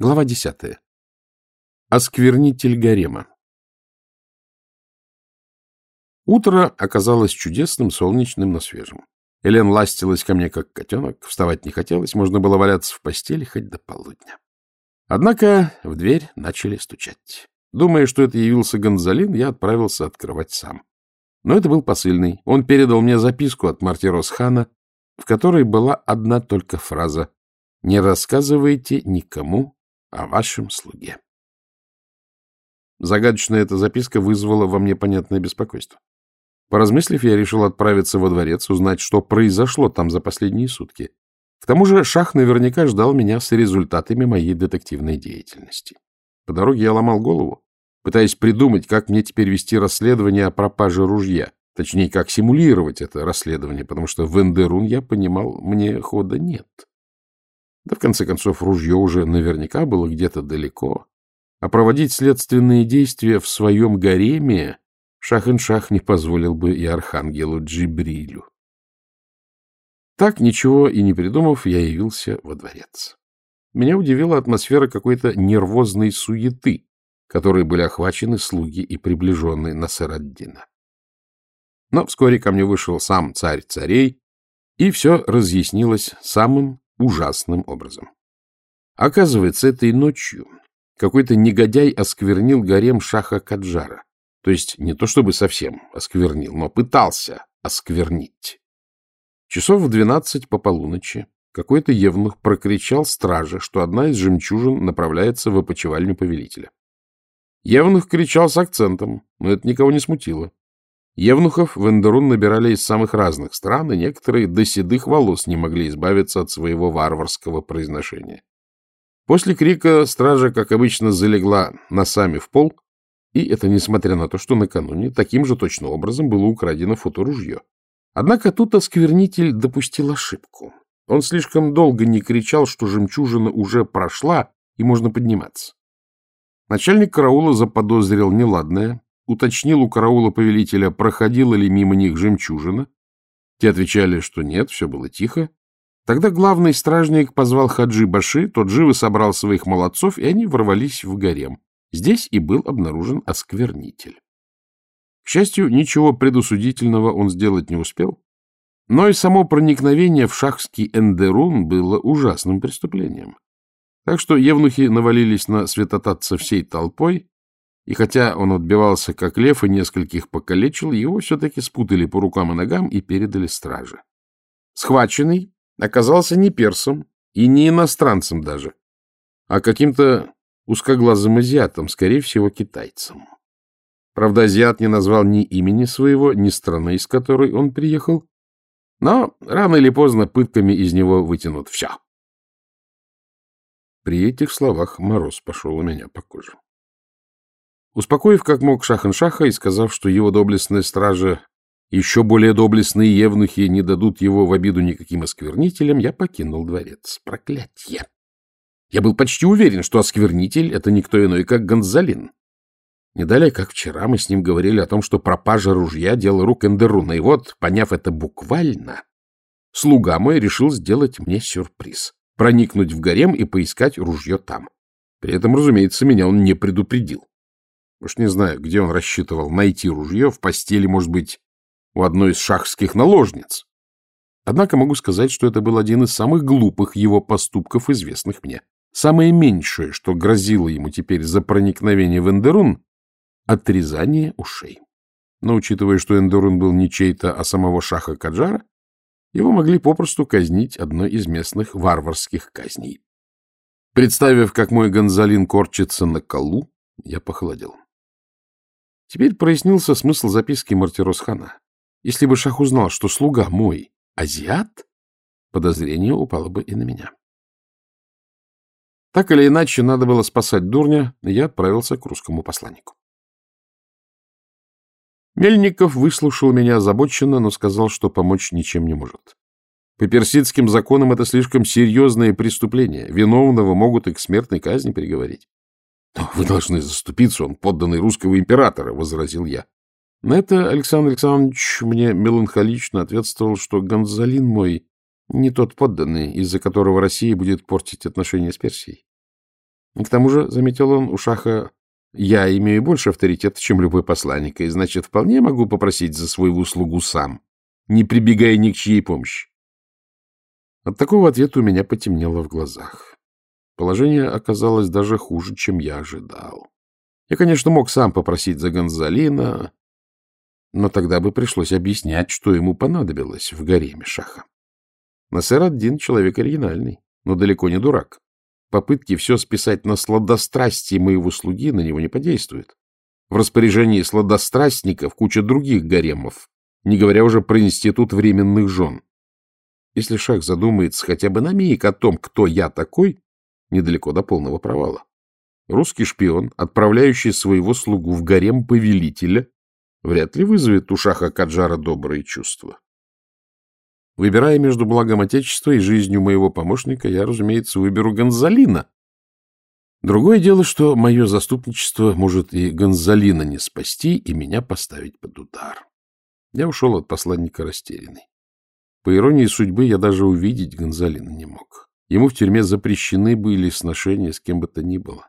Глава десятая. Осквернитель гарема. Утро оказалось чудесным, солнечным, но свежим. Элен ластилась ко мне, как котенок, вставать не хотелось, можно было валяться в постели хоть до полудня. Однако в дверь начали стучать. Думая, что это явился Гонзалин, я отправился открывать сам. Но это был посыльный. Он передал мне записку от Мартирос Хана, в которой была одна только фраза «Не рассказывайте никому о вашем слуге. Загадочная эта записка вызвала во мне понятное беспокойство. Поразмыслив, я решил отправиться во дворец, узнать, что произошло там за последние сутки. К тому же Шах наверняка ждал меня с результатами моей детективной деятельности. По дороге я ломал голову, пытаясь придумать, как мне теперь вести расследование о пропаже ружья. Точнее, как симулировать это расследование, потому что в Эндерун, я понимал, мне хода нет. Да, в конце концов, ружье уже наверняка было где-то далеко. А проводить следственные действия в своем гареме Шах-ин-Шах не позволил бы и архангелу Джибрилю. Так, ничего и не придумав, я явился во дворец. Меня удивила атмосфера какой-то нервозной суеты, которой были охвачены слуги и приближенные Насараддина. Но вскоре ко мне вышел сам царь царей, и все разъяснилось самым ужасным образом. Оказывается, этой ночью какой-то негодяй осквернил гарем Шаха Каджара. То есть не то чтобы совсем осквернил, но пытался осквернить. Часов в двенадцать по полуночи какой-то евнух прокричал страже, что одна из жемчужин направляется в опочивальню повелителя. Евнух кричал с акцентом, но это никого не смутило. Евнухов в Эндерун набирали из самых разных стран, и некоторые до седых волос не могли избавиться от своего варварского произношения. После крика стража, как обычно, залегла носами в пол, и это несмотря на то, что накануне таким же точно образом было украдено фоторужье. Однако тут осквернитель допустил ошибку. Он слишком долго не кричал, что жемчужина уже прошла, и можно подниматься. Начальник караула заподозрил неладное, уточнил у караула повелителя, проходила ли мимо них жемчужина. Те отвечали, что нет, все было тихо. Тогда главный стражник позвал Хаджи Баши, тот живо собрал своих молодцов, и они ворвались в гарем. Здесь и был обнаружен осквернитель. К счастью, ничего предусудительного он сделать не успел, но и само проникновение в шахский эндерун было ужасным преступлением. Так что евнухи навалились на святотатца всей толпой, и хотя он отбивался как лев и нескольких покалечил, его все-таки спутали по рукам и ногам и передали страже. Схваченный оказался не персом и не иностранцем даже, а каким-то узкоглазым азиатом, скорее всего, китайцем. Правда, азиат не назвал ни имени своего, ни страны, из которой он приехал, но рано или поздно пытками из него вытянут все. При этих словах мороз пошел у меня по коже. Успокоив как мог Шахан-Шаха и сказав, что его доблестная стража, еще более доблестные евнухи не дадут его в обиду никаким осквернителям, я покинул дворец. Проклятье! Я был почти уверен, что осквернитель — это никто иной, как Гонзалин. Не как вчера, мы с ним говорили о том, что пропажа ружья — дело рук Эндеруна. И вот, поняв это буквально, слуга мой решил сделать мне сюрприз — проникнуть в гарем и поискать ружье там. При этом, разумеется, меня он не предупредил. Уж не знаю, где он рассчитывал найти ружье, в постели, может быть, у одной из шахских наложниц. Однако могу сказать, что это был один из самых глупых его поступков, известных мне. Самое меньшее, что грозило ему теперь за проникновение в Эндерун — отрезание ушей. Но учитывая, что Эндерун был не чей-то, а самого шаха Каджара, его могли попросту казнить одной из местных варварских казней. Представив, как мой Гонзалин корчится на колу, я похолодел. Теперь прояснился смысл записки Мартиросхана. Если бы Шах узнал, что слуга мой азиат, подозрение упало бы и на меня. Так или иначе, надо было спасать дурня, и я отправился к русскому посланнику. Мельников выслушал меня озабоченно, но сказал, что помочь ничем не может. По персидским законам это слишком серьезное преступление. Виновного могут и к смертной казни приговорить. — Вы должны заступиться, он подданный русского императора, — возразил я. На это Александр Александрович мне меланхолично ответствовал, что Гонзалин мой не тот подданный, из-за которого Россия будет портить отношения с Персией. К тому же, — заметил он, — у Шаха я имею больше авторитета, чем любой посланник, и, значит, вполне могу попросить за свою услугу сам, не прибегая ни к чьей помощи. От такого ответа у меня потемнело в глазах. Положение оказалось даже хуже, чем я ожидал. Я, конечно, мог сам попросить за Гонзалина, но тогда бы пришлось объяснять, что ему понадобилось в гареме Шаха. Насер один человек оригинальный, но далеко не дурак. Попытки все списать на сладострастие моего слуги на него не подействуют. В распоряжении сладострастников куча других гаремов, не говоря уже про институт временных жен. Если Шах задумается хотя бы на миг о том, кто я такой, недалеко до полного провала. Русский шпион, отправляющий своего слугу в гарем повелителя, вряд ли вызовет у Шаха Каджара добрые чувства. Выбирая между благом Отечества и жизнью моего помощника, я, разумеется, выберу Гонзалина. Другое дело, что мое заступничество может и Гонзалина не спасти, и меня поставить под удар. Я ушел от посланника растерянный. По иронии судьбы, я даже увидеть Гонзалина не мог. Ему в тюрьме запрещены были сношения с кем бы то ни было.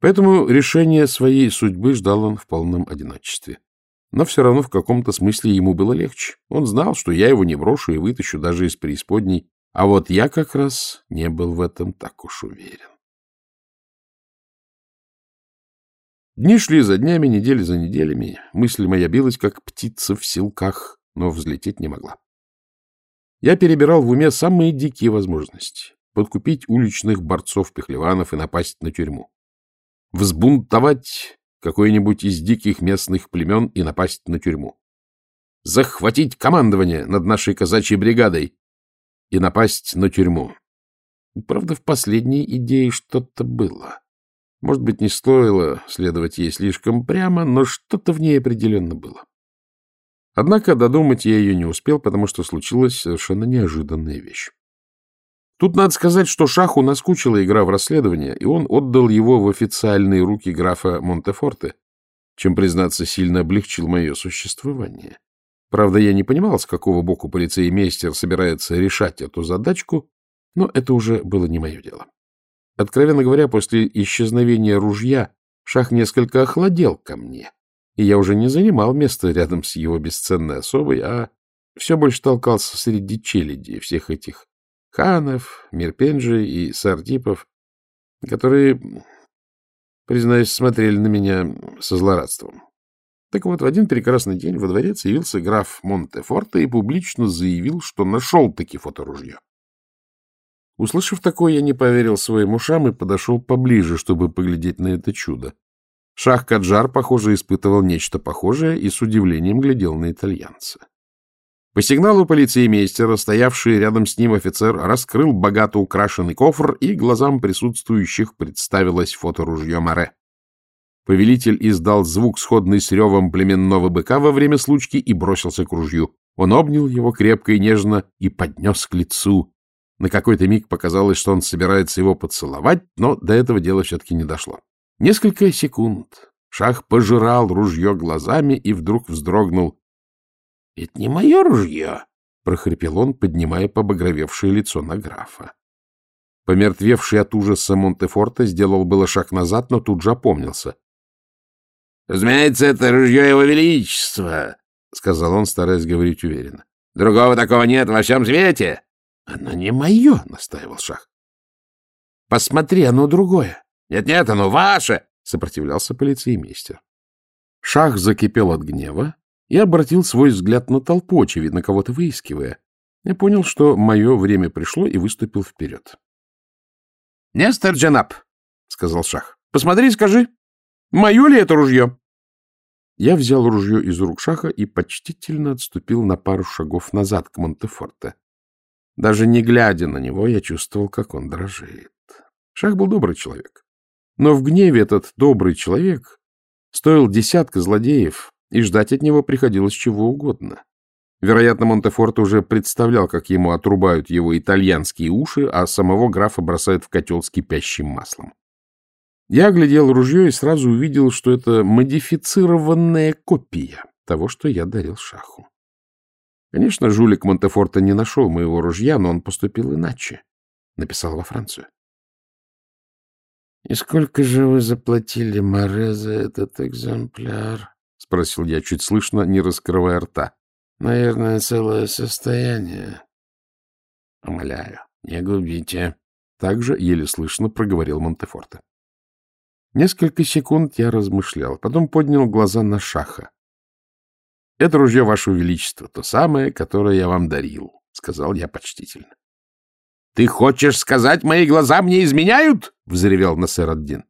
Поэтому решение своей судьбы ждал он в полном одиночестве. Но все равно в каком-то смысле ему было легче. Он знал, что я его не брошу и вытащу даже из преисподней, а вот я как раз не был в этом так уж уверен. Дни шли за днями, недели за неделями. Мысль моя билась, как птица в силках, но взлететь не могла. Я перебирал в уме самые дикие возможности. Подкупить уличных борцов-пехлеванов и напасть на тюрьму. Взбунтовать какое-нибудь из диких местных племен и напасть на тюрьму. Захватить командование над нашей казачьей бригадой и напасть на тюрьму. Правда, в последней идее что-то было. Может быть, не стоило следовать ей слишком прямо, но что-то в ней определенно было. Однако додумать я ее не успел, потому что случилась совершенно неожиданная вещь. Тут надо сказать, что Шаху наскучила игра в расследование, и он отдал его в официальные руки графа Монтефорте, чем, признаться, сильно облегчил мое существование. Правда, я не понимал, с какого боку полицеймейстер собирается решать эту задачку, но это уже было не мое дело. Откровенно говоря, после исчезновения ружья Шах несколько охладел ко мне, и я уже не занимал место рядом с его бесценной особой, а все больше толкался среди челяди всех этих Ханов, Мирпенджи и Сардипов, которые, признаюсь, смотрели на меня со злорадством. Так вот, в один прекрасный день во дворец явился граф Монтефорте и публично заявил, что нашел-таки фоторужье. Услышав такое, я не поверил своим ушам и подошел поближе, чтобы поглядеть на это чудо. Шах Каджар, похоже, испытывал нечто похожее и с удивлением глядел на итальянца. По сигналу полицеймейстера, стоявший рядом с ним офицер, раскрыл богато украшенный кофр, и глазам присутствующих представилось фоторужье Море. Повелитель издал звук, сходный с ревом племенного быка во время случки, и бросился к ружью. Он обнял его крепко и нежно и поднес к лицу. На какой-то миг показалось, что он собирается его поцеловать, но до этого дела все-таки не дошло. Несколько секунд Шах пожирал ружье глазами и вдруг вздрогнул. — Это не мое ружье, — прохрипел он, поднимая побагровевшее лицо на графа. Помертвевший от ужаса Монтефорта сделал было шаг назад, но тут же опомнился. — Разумеется, это ружье его величества, — сказал он, стараясь говорить уверенно. — Другого такого нет во всем свете. — Оно не мое, — настаивал Шах. — Посмотри, оно другое. Нет, — Нет-нет, оно ваше, — сопротивлялся полицеймейстер. Шах закипел от гнева, и обратил свой взгляд на толпу, очевидно, кого-то выискивая. Я понял, что мое время пришло, и выступил вперед. — Нестор Джанап, — сказал Шах, — посмотри и скажи, мое ли это ружье? Я взял ружье из рук Шаха и почтительно отступил на пару шагов назад к Монтефорте. Даже не глядя на него, я чувствовал, как он дрожит. Шах был добрый человек. Но в гневе этот добрый человек стоил десятка злодеев, и ждать от него приходилось чего угодно. Вероятно, Монтефорт уже представлял, как ему отрубают его итальянские уши, а самого графа бросают в котел с кипящим маслом. Я глядел ружье и сразу увидел, что это модифицированная копия того, что я дарил шаху. Конечно, жулик Монтефорта не нашел моего ружья, но он поступил иначе. Написал во Францию. И сколько же вы заплатили Море за этот экземпляр? — спросил я, чуть слышно, не раскрывая рта. — Наверное, целое состояние. — Умоляю, не губите. Также еле слышно проговорил Монтефорте. Несколько секунд я размышлял, потом поднял глаза на Шаха. — Это ружье, Ваше Величество, то самое, которое я вам дарил, — сказал я почтительно. — Ты хочешь сказать, мои глаза мне изменяют? — взревел Насер Аддин.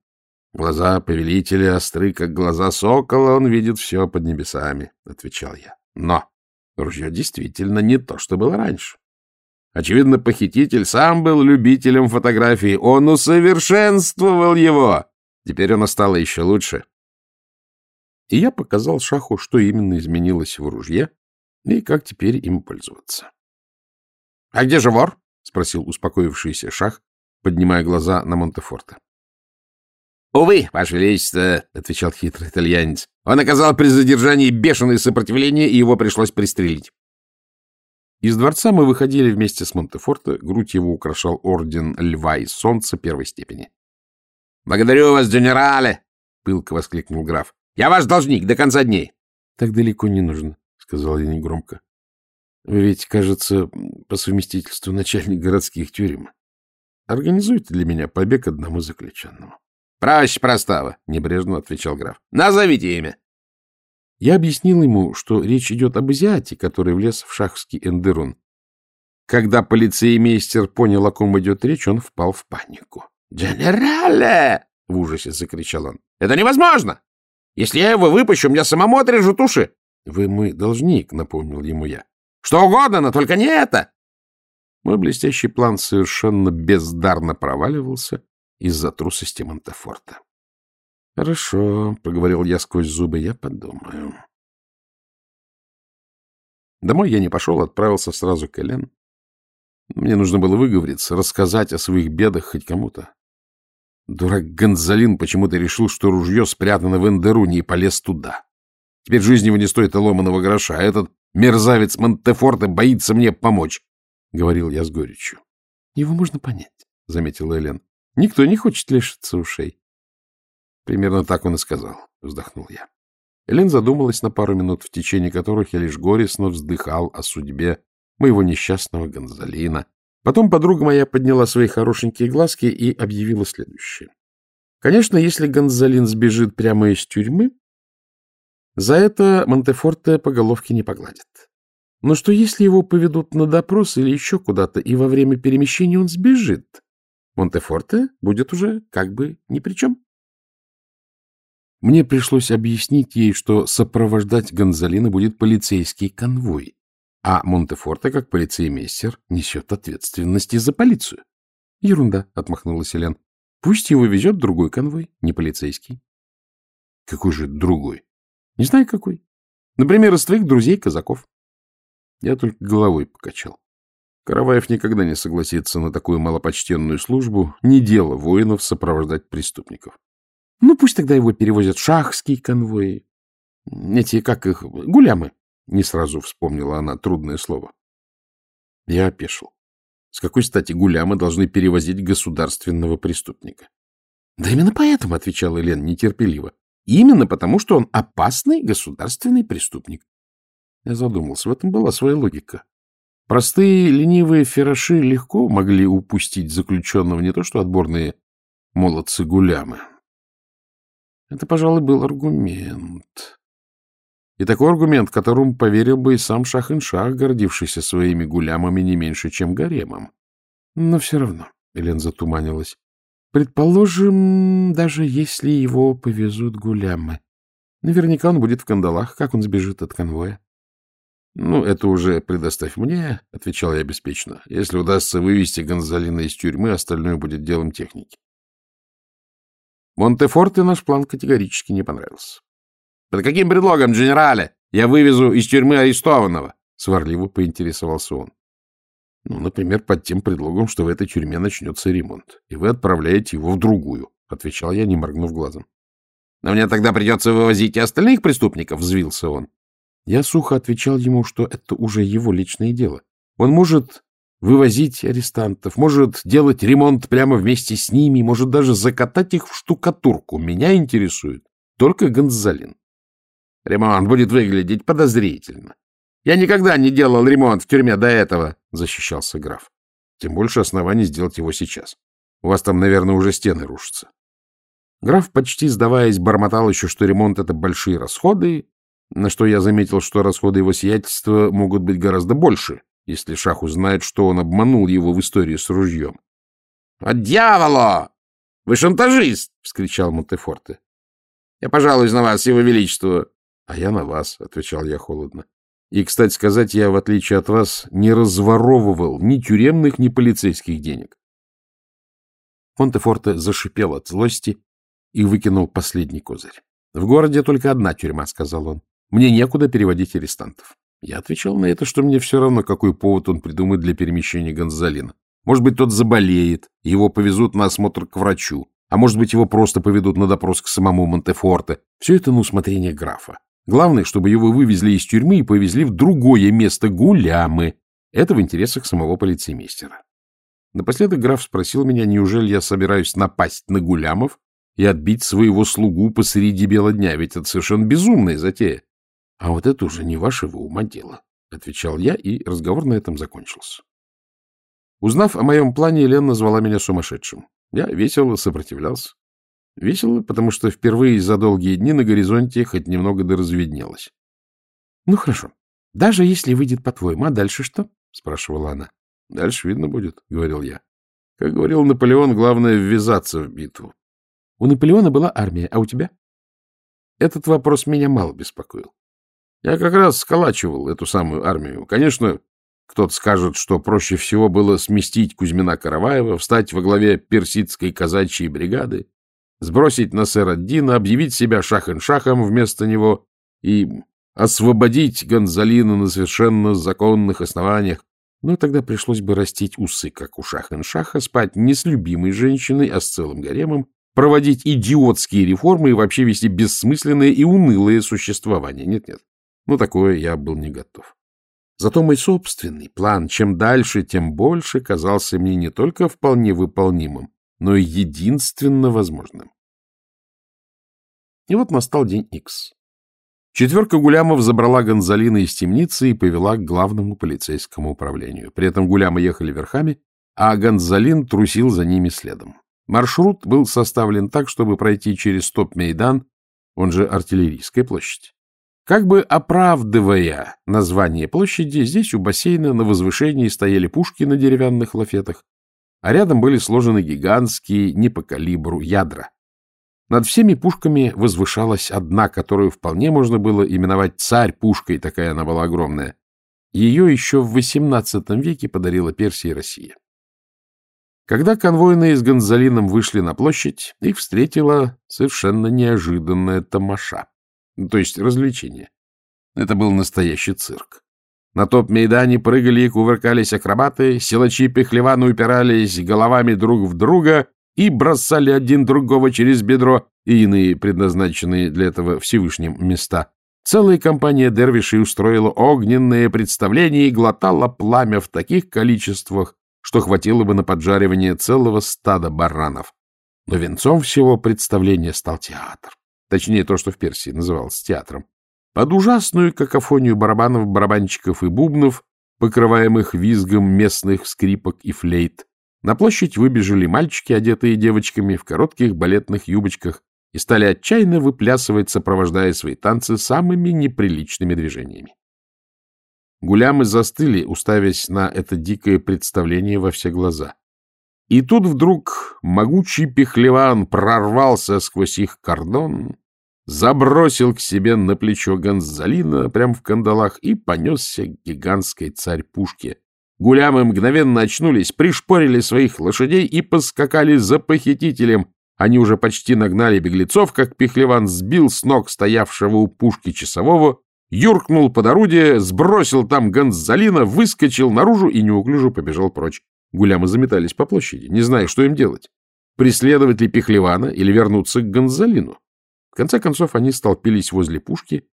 Глаза повелителя остры, как глаза сокола, он видит все под небесами, — отвечал я. Но ружье действительно не то, что было раньше. Очевидно, похититель сам был любителем фотографии. Он усовершенствовал его. Теперь оно стало еще лучше. И я показал Шаху, что именно изменилось в ружье и как теперь им пользоваться. — А где же вор? — спросил успокоившийся Шах, поднимая глаза на Монтефорте. — Увы, Ваше Величество, — отвечал хитрый итальянец, — он оказал при задержании бешеное сопротивление, и его пришлось пристрелить. Из дворца мы выходили вместе с Монтефорте, грудь его украшал орден Льва и Солнца первой степени. — Благодарю вас, генерале! — пылко воскликнул граф. — Я ваш должник до конца дней. — Так далеко не нужно, — сказал я негромко. — Вы ведь, кажется, по совместительству начальник городских тюрем. Организуйте для меня побег одному заключенному. — Проще простого, — небрежно отвечал граф. — Назовите имя. Я объяснил ему, что речь идет об азиате, который влез в шахский эндерун. Когда полицеймейстер понял, о ком идет речь, он впал в панику. «Генерале!» — в ужасе закричал он. «Это невозможно! Если я его выпущу, меня самому отрежут уши!» «Вы мой должник», — напомнил ему я. «Что угодно, но только не это!» Мой блестящий план совершенно бездарно проваливался, из-за трусости Монтефорта. — Хорошо, — проговорил я сквозь зубы, — я подумаю. Домой я не пошел, отправился сразу к Элен. Мне нужно было выговориться, рассказать о своих бедах хоть кому-то. Дурак Гонзалин почему-то решил, что ружье спрятано в Эндеруне и полез туда. Теперь жизнь его не стоит и ломаного гроша, а этот мерзавец Монтефорта боится мне помочь, — говорил я с горечью. — Его можно понять, — заметила Элен. Никто не хочет лишиться ушей. Примерно так он и сказал, вздохнул я. Элен задумалась на пару минут, в течение которых я лишь горестно вздыхал о судьбе моего несчастного Гонзалина. Потом подруга моя подняла свои хорошенькие глазки и объявила следующее. Конечно, если Гонзалин сбежит прямо из тюрьмы, за это Монтефорте по головке не погладит. Но что если его поведут на допрос или еще куда-то, и во время перемещения он сбежит? Монтефорте будет уже как бы ни при чем. Мне пришлось объяснить ей, что сопровождать Гонзалина будет полицейский конвой, а Монтефорте, как полицеймейстер, несет ответственность за полицию. — Ерунда, — отмахнулась Елен. — Пусть его везет другой конвой, не полицейский. — Какой же другой? — Не знаю, какой. Например, из твоих друзей-казаков. Я только головой покачал. Караваев никогда не согласится на такую малопочтенную службу, не дело воинов сопровождать преступников. Ну, пусть тогда его перевозят шахские конвои. Эти, как их, гулямы. Не сразу вспомнила она трудное слово. Я опешил. С какой стати гулямы должны перевозить государственного преступника? Да именно поэтому, отвечала Елена нетерпеливо. Именно потому, что он опасный государственный преступник. Я задумался, в этом была своя логика. Простые ленивые фероши легко могли упустить заключенного не то что отборные молодцы-гулямы. Это, пожалуй, был аргумент. И такой аргумент, которому поверил бы и сам Шах-ин-Шах, гордившийся своими гулямами не меньше, чем гаремом. Но все равно, Элен затуманилась. Предположим, даже если его повезут гулямы. Наверняка он будет в кандалах, как он сбежит от конвоя. Ну, это уже предоставь мне, — отвечал я беспечно. Если удастся вывести Гонзалина из тюрьмы, остальное будет делом техники. Монтефорте наш план категорически не понравился. — Под каким предлогом, генерале? Я вывезу из тюрьмы арестованного, — сварливо поинтересовался он. — Ну, например, под тем предлогом, что в этой тюрьме начнется ремонт, и вы отправляете его в другую, — отвечал я, не моргнув глазом. — Но мне тогда придется вывозить и остальных преступников, — взвился он. Я сухо отвечал ему, что это уже его личное дело. Он может вывозить арестантов, может делать ремонт прямо вместе с ними, может даже закатать их в штукатурку. Меня интересует только Гонзалин. Ремонт будет выглядеть подозрительно. Я никогда не делал ремонт в тюрьме до этого, — защищался граф. Тем больше оснований сделать его сейчас. У вас там, наверное, уже стены рушатся. Граф, почти сдаваясь, бормотал еще, что ремонт — это большие расходы, на что я заметил, что расходы его сиятельства могут быть гораздо больше, если Шах узнает, что он обманул его в истории с ружьем. — От дьявола! Вы шантажист! — вскричал Монтефорте. — Я пожалуюсь на вас, его величество. — А я на вас, — отвечал я холодно. И, кстати сказать, я, в отличие от вас, не разворовывал ни тюремных, ни полицейских денег. Монтефорте зашипел от злости и выкинул последний козырь. — В городе только одна тюрьма, — сказал он. — Мне некуда переводить арестантов. Я отвечал на это, что мне все равно, какой повод он придумает для перемещения Гонзалина. Может быть, тот заболеет, его повезут на осмотр к врачу, а может быть, его просто поведут на допрос к самому Монтефорте. Все это на усмотрение графа. Главное, чтобы его вывезли из тюрьмы и повезли в другое место гулямы. Это в интересах самого полицеймейстера. Напоследок граф спросил меня, неужели я собираюсь напасть на гулямов и отбить своего слугу посреди бела дня, ведь это совершенно безумная затея. — А вот это уже не вашего ума дело, — отвечал я, и разговор на этом закончился. Узнав о моем плане, Елена назвала меня сумасшедшим. Я весело сопротивлялся. Весело, потому что впервые за долгие дни на горизонте хоть немного да разведнелось. — Ну, хорошо. Даже если выйдет по-твоему, а дальше что? — спрашивала она. — Дальше видно будет, — говорил я. Как говорил Наполеон, главное — ввязаться в битву. — У Наполеона была армия, а у тебя? Этот вопрос меня мало беспокоил. Я как раз сколачивал эту самую армию. Конечно, кто-то скажет, что проще всего было сместить Кузьмина Караваева, встать во главе персидской казачьей бригады, сбросить Насер Дина, объявить себя шахен-шахом вместо него и освободить Гонзалина на совершенно законных основаниях. Но тогда пришлось бы растить усы, как у шахен-шаха, спать не с любимой женщиной, а с целым гаремом, проводить идиотские реформы и вообще вести бессмысленное и унылое существование. Нет-нет, ну такое я был не готов. Зато мой собственный план, чем дальше, тем больше, казался мне не только вполне выполнимым, но единственно возможным. И вот настал день Икс. Четверка гулямов забрала Гонзалина из темницы и повела к главному полицейскому управлению. При этом гулямы ехали верхами, а Гонзалин трусил за ними следом. Маршрут был составлен так, чтобы пройти через Топ-Мейдан, он же Артиллерийская площадь. Как бы оправдывая название площади, здесь у бассейна на возвышении стояли пушки на деревянных лафетах, а рядом были сложены гигантские, не по калибру, ядра. Над всеми пушками возвышалась одна, которую вполне можно было именовать царь-пушкой, такая она была огромная. Ее еще в XVIII веке подарила Персия и Россия. Когда конвойные с Гонзалином вышли на площадь, их встретила совершенно неожиданная тамаша, то есть развлечение. Это был настоящий цирк. На топ-мейдане прыгали и кувыркались акробаты, силачи пехлеваны упирались головами друг в друга и бросали один другого через бедро и иные предназначенные для этого Всевышним места. Целая компания дервишей устроила огненное представление и глотала пламя в таких количествах, что хватило бы на поджаривание целого стада баранов. Но венцом всего представления стал театр. Точнее, то, что в Персии называлось театром. Под ужасную какофонию барабанов, барабанщиков и бубнов, покрываемых визгом местных скрипок и флейт, на площадь выбежали мальчики, одетые девочками в коротких балетных юбочках, и стали отчаянно выплясывать, сопровождая свои танцы самыми неприличными движениями. Гулямы застыли, уставясь на это дикое представление во все глаза. И тут вдруг могучий пехлеван прорвался сквозь их кордон забросил к себе на плечо Гонзалина прямо в кандалах и понесся к гигантской царь-пушке. Гулямы мгновенно очнулись, пришпорили своих лошадей и поскакали за похитителем. Они уже почти нагнали беглецов, как Пехлеван сбил с ног стоявшего у пушки часового, юркнул под орудие, сбросил там Гонзалина, выскочил наружу и неуклюже побежал прочь. Гулямы заметались по площади, не зная, что им делать. Преследовать ли Пехлевана или вернуться к Гонзалину? Конце концов они столпились возле пушки,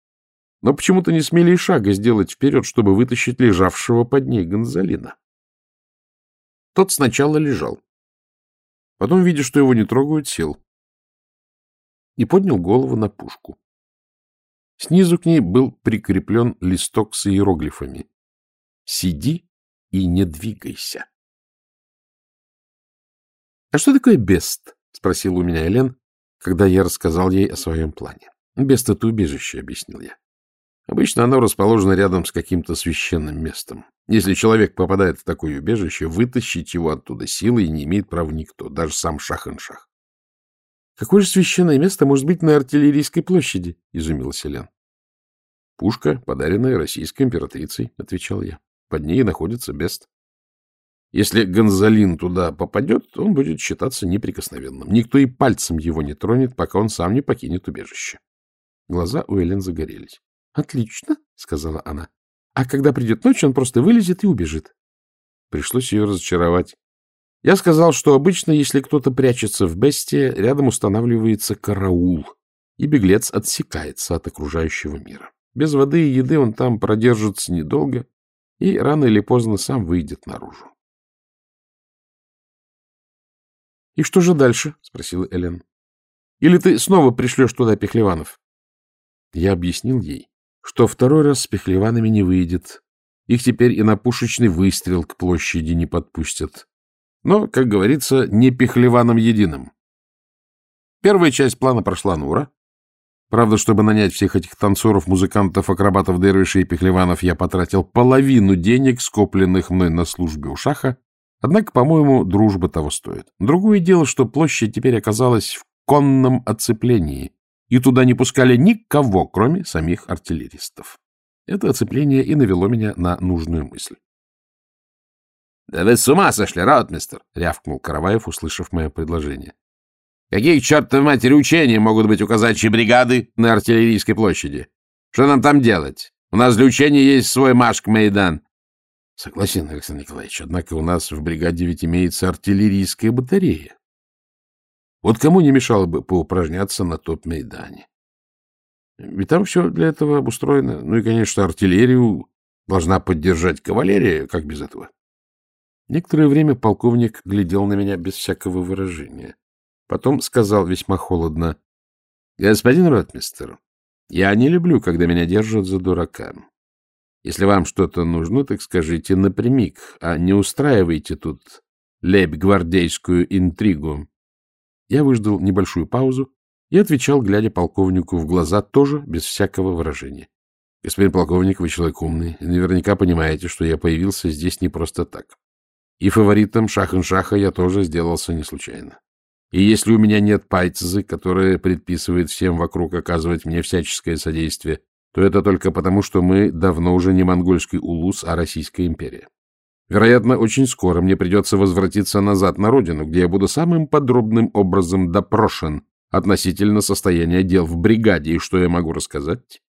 но почему-то не смели и шага сделать вперед, чтобы вытащить лежавшего под ней Гонзалина. Тот сначала лежал. Потом, видя, что его не трогают, сел и поднял голову на пушку. Снизу к ней был прикреплен листок с иероглифами. «Сиди и не двигайся». «А что такое бест?» — спросил у меня Элен, когда я рассказал ей о своем плане. «Бест — это убежище», — объяснил я. Обычно оно расположено рядом с каким-то священным местом. Если человек попадает в такое убежище, вытащить его оттуда силой не имеет права никто, даже сам шах-ин-шах. — Какое же священное место может быть на артиллерийской площади? — изумился Лен. — Пушка, подаренная российской императрицей, — отвечал я. Под ней находится Бест. Если Гонзалин туда попадет, он будет считаться неприкосновенным. Никто и пальцем его не тронет, пока он сам не покинет убежище. Глаза у Элен загорелись. — Отлично, — сказала она. — А когда придет ночь, он просто вылезет и убежит. Пришлось ее разочаровать. Я сказал, что обычно, если кто-то прячется в бесте, рядом устанавливается караул, и беглец отсекается от окружающего мира. Без воды и еды он там продержится недолго и рано или поздно сам выйдет наружу. — И что же дальше? — спросила Элен. — Или ты снова пришлешь туда Пехлеванов? Я объяснил ей, что второй раз с Пехлеванами не выйдет. Их теперь и на пушечный выстрел к площади не подпустят. Но, как говорится, не пехлеваном единым. Первая часть плана прошла на ура. Правда, чтобы нанять всех этих танцоров, музыкантов, акробатов, дервишей и пехлеванов, я потратил половину денег, скопленных мной на службе у Шаха. Однако, по-моему, дружба того стоит. Другое дело, что площадь теперь оказалась в конном оцеплении, и туда не пускали никого, кроме самих артиллеристов. Это оцепление и навело меня на нужную мысль. — Да вы с ума сошли, ротмистер! — рявкнул Караваев, услышав мое предложение. — Какие к чертовой матери учения могут быть у казачьей бригады на артиллерийской площади? Что нам там делать? У нас для учения есть свой Машк-Мейдан. — Согласен, Александр Николаевич, однако у нас в бригаде ведь имеется артиллерийская батарея. Вот кому не мешало бы поупражняться на топ-мейдане? Ведь там все для этого обустроено. Ну и, конечно, артиллерию должна поддержать кавалерия, как без этого. Некоторое время полковник глядел на меня без всякого выражения. Потом сказал весьма холодно. — Господин ротмистер, я не люблю, когда меня держат за дурака. Если вам что-то нужно, так скажите напрямик, а не устраивайте тут лебь-гвардейскую интригу. Я выждал небольшую паузу и отвечал, глядя полковнику в глаза, тоже без всякого выражения. — Господин полковник, вы человек умный, наверняка понимаете, что я появился здесь не просто так. И фаворитом Шахен-Шаха я тоже сделался не случайно. И если у меня нет пайцзы, которая предписывает всем вокруг оказывать мне всяческое содействие, то это только потому, что мы давно уже не монгольский улус, а Российская империя. Вероятно, очень скоро мне придется возвратиться назад на родину, где я буду самым подробным образом допрошен относительно состояния дел в бригаде. И что я могу рассказать?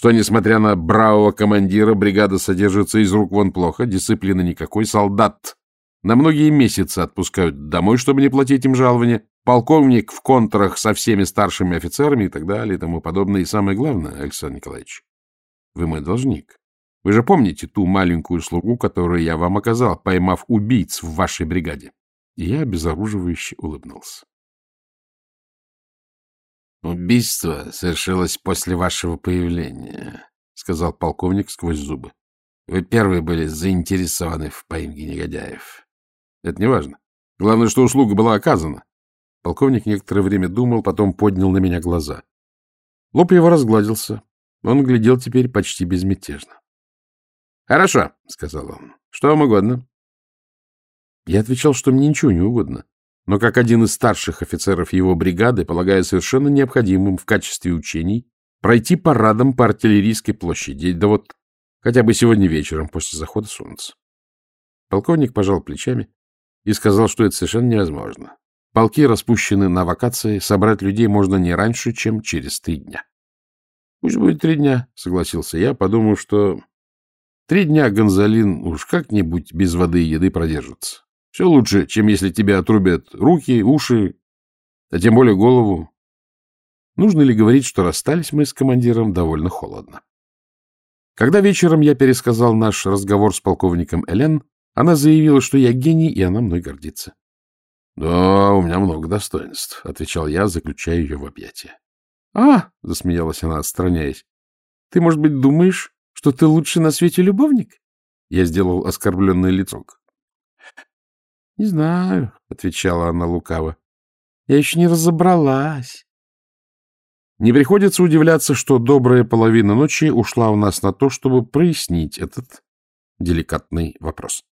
что, несмотря на бравого командира, бригада содержится из рук вон плохо, дисциплины никакой, солдат на многие месяцы отпускают домой, чтобы не платить им жалования, полковник в контрах со всеми старшими офицерами и так далее и тому подобное. И самое главное, Александр Николаевич, вы мой должник. Вы же помните ту маленькую слугу, которую я вам оказал, поймав убийц в вашей бригаде? И я обезоруживающе улыбнулся. — Убийство совершилось после вашего появления, — сказал полковник сквозь зубы. — Вы первые были заинтересованы в поимке негодяев. — Это не важно. Главное, что услуга была оказана. Полковник некоторое время думал, потом поднял на меня глаза. Лоб его разгладился. Он глядел теперь почти безмятежно. — Хорошо, — сказал он. — Что вам угодно? Я отвечал, что мне ничего не угодно но как один из старших офицеров его бригады, полагая совершенно необходимым в качестве учений пройти парадом по артиллерийской площади, да вот хотя бы сегодня вечером после захода солнца. Полковник пожал плечами и сказал, что это совершенно невозможно. Полки распущены на вакации, собрать людей можно не раньше, чем через три дня. — Пусть будет три дня, — согласился я, подумав, что три дня Гонзалин уж как-нибудь без воды и еды продержится. Все лучше, чем если тебе отрубят руки, уши, а тем более голову. Нужно ли говорить, что расстались мы с командиром довольно холодно? Когда вечером я пересказал наш разговор с полковником Элен, Она заявила, что я гений, и она мной гордится. — Да, у меня много достоинств, — отвечал я, заключая ее в объятия. — А, — засмеялась она, отстраняясь, — ты, может быть, думаешь, что ты лучший на свете любовник? Я сделал оскорбленное лицо. — Не знаю, — отвечала она лукаво. — Я еще не разобралась. Не приходится удивляться, что добрая половина ночи ушла у нас на то, чтобы прояснить этот деликатный вопрос.